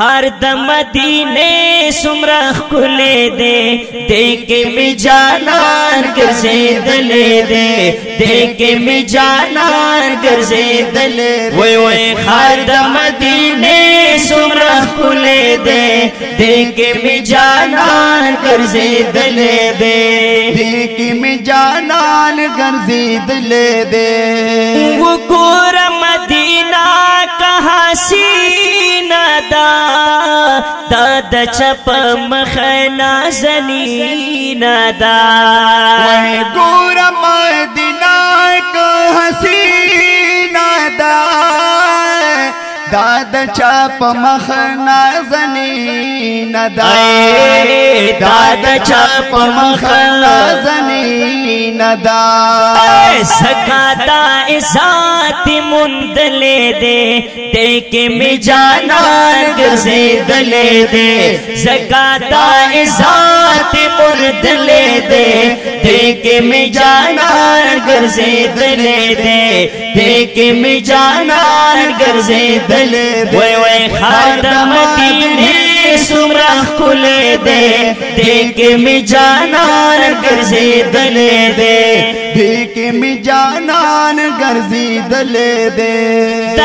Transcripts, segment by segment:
خار د مدینے سمرخ کلے دے دے کے می جانان گرزے دلے دے۔ دے کے می جانان گرزے دلے وے وے خار د مدینے سمرخ کلے دے۔ دے کے می جانان گرزے دلے دے۔ دے کے می جانان گرزے دلے دے۔ وہ گور مدینہ کہاں سینہ دا د چپ مخ نازنی ندا. وای ګور مدینه که حسینا دا دا د چپ مخ نازنی ندا. دا د چپ مخ نازنی دا سکاتا ذات مندلے دے دے۔ کے میں جانا گرزے دلے دے۔ زکاتا ذات مندلے دے دے۔ کے میں جانا گرزے دلے دے دے۔ کے میں جانا گرزے دلے دے۔ وے وے خاتم دینے کھلے دے دے کے میں جانا گرزے دلے دے۔ دیکھ می جانان گرزی دلے دے۔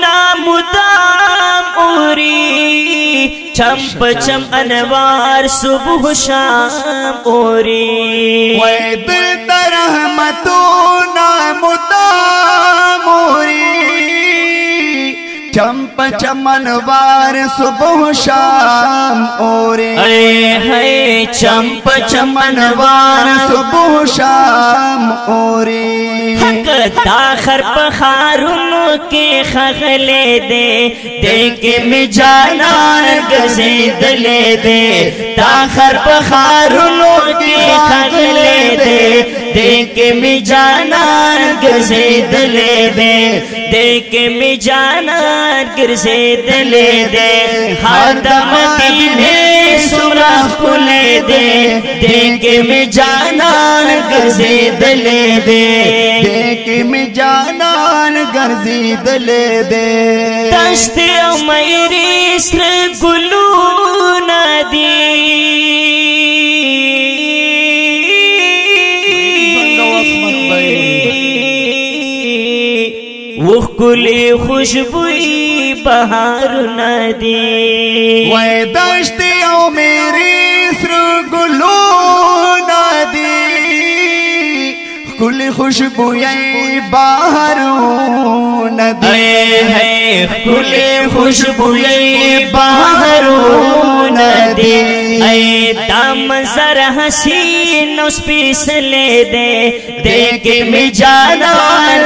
نامدام اوری۔ چمپ چم انوار صبح شام اوری۔ وے چمن وار صبح شام اور چمپ چمن وار صبح شام اورے حق داخر پخارن کے خغلے دے۔ دے کے میں جانا گزے دلے دے۔ داخر پخارن کے خغلے دے۔ دے کے میں جانا گزے دلے دے۔ دے کے میں جانا گرزے دلے دے۔ خاتم دینے سمرا کھلے دے دے کے میں جانا گرزے دلے دے۔ دیکھ می جانان گرزی دلے دے۔ دشت میری سر گلو ندی۔ وہ کلی خوشبوئی بہار ندی۔ وے دشتی او میری سر گلو ندی۔ کل خوشبو باہر ندی۔ اے ہے کلی خوشبوئی بہار ندی۔ اے دم سر حسین اس پیس لے دے۔ دے کے میں جانا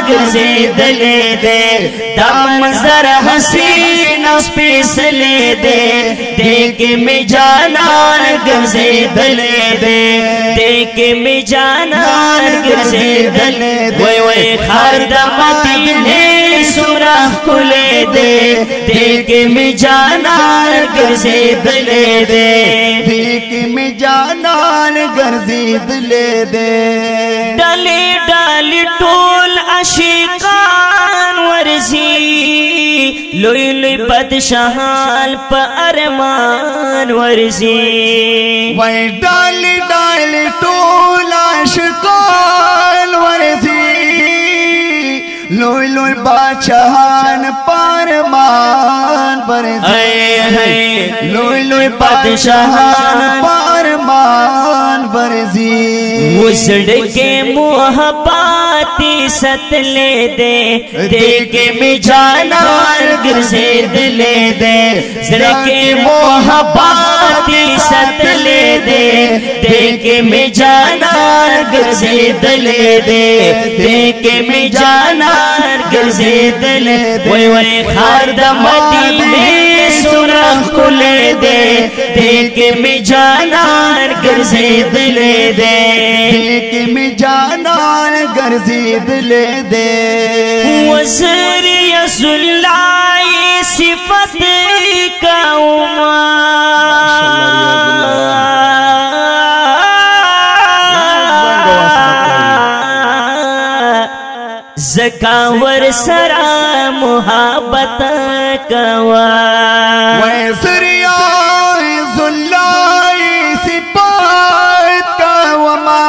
گرزے دلے دے۔ دم سر حسین اس پیس لے دے۔ دے کے میں جانا گرزے دلے دے۔ دے کے میں جانا گرزے دلے دے۔ وے وے خار مدینے سورا کھلے دے کے میں جانا گرزے دلے دے۔ دیکھ می جانان گرزی دلے دے۔ ڈالی ڈالی ٹول اشیقان ورزی۔ لوی لوی بدشہال پا ارمان ورزی۔ وے ڈال ڈال ٹولا شکال لوی باچہان پارمان برزی لوی لوی بدشہان پارمان برزی وسڑ کے محباتی ست لے دے دے کے میں جانا گرزے دلے دے سڑ کے محباتی ست لے دے۔ دے کے میں جانا گرزے دلے دے۔ دے کے میں جانا گرزے دلے وے وے خاردہ مدینے سورخ کھلے دے دے کے میں جانا گرزے دلے دے۔ دیکھ می جانان گرزی دلے دے۔ وزر یس اللہ صفت کا زکاور سرا محبت کوا ویسریا زلائی سپات کا وما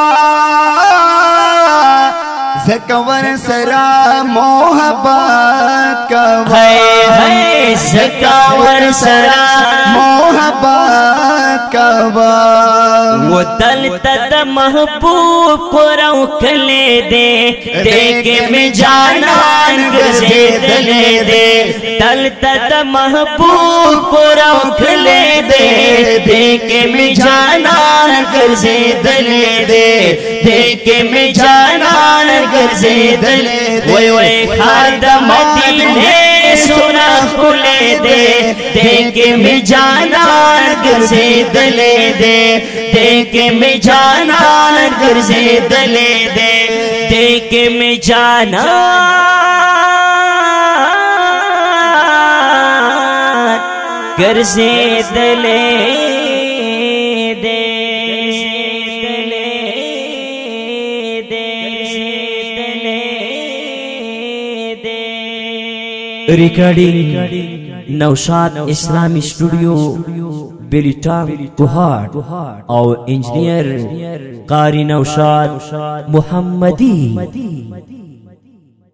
زکور سرا محبت کا ہے زکاور سرا محبت کا وہ تد محبوب کو روکلے دے۔ دیکھ میں جانان گزے دلے دے۔ دل تد محبوب کو روکلے دے۔ دیکھ میں جانا جانان گزے دلے دے۔ دیکھ میں جانا جانان گزے دلے دے۔ وے وے خادم مدینے سنا کھلے دے۔ دیکھ میں جانا جانان گزے دلے دے۔ دیکھ میں جانا جانان گرزے دلے دے۔ دیکھ میں جانان گرزے دلے دے دلے دے دلے ریکارڈنگ نوشاد اسلامی اسٹوڈیو بیلیٹا کوہاٹ او انجینئر قاری نوشاد محمدی